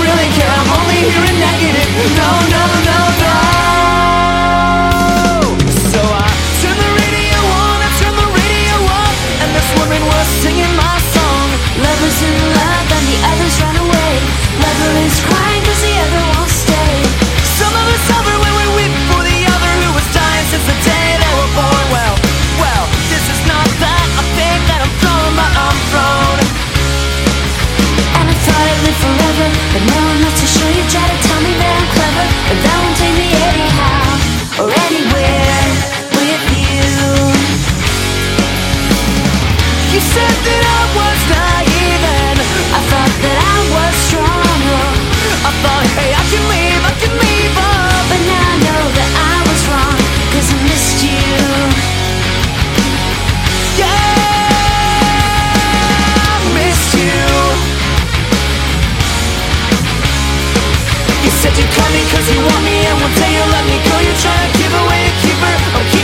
really care. You said that I was not You said you'd me cause you want me And one day you'll let me go. You're trying to give away a keeper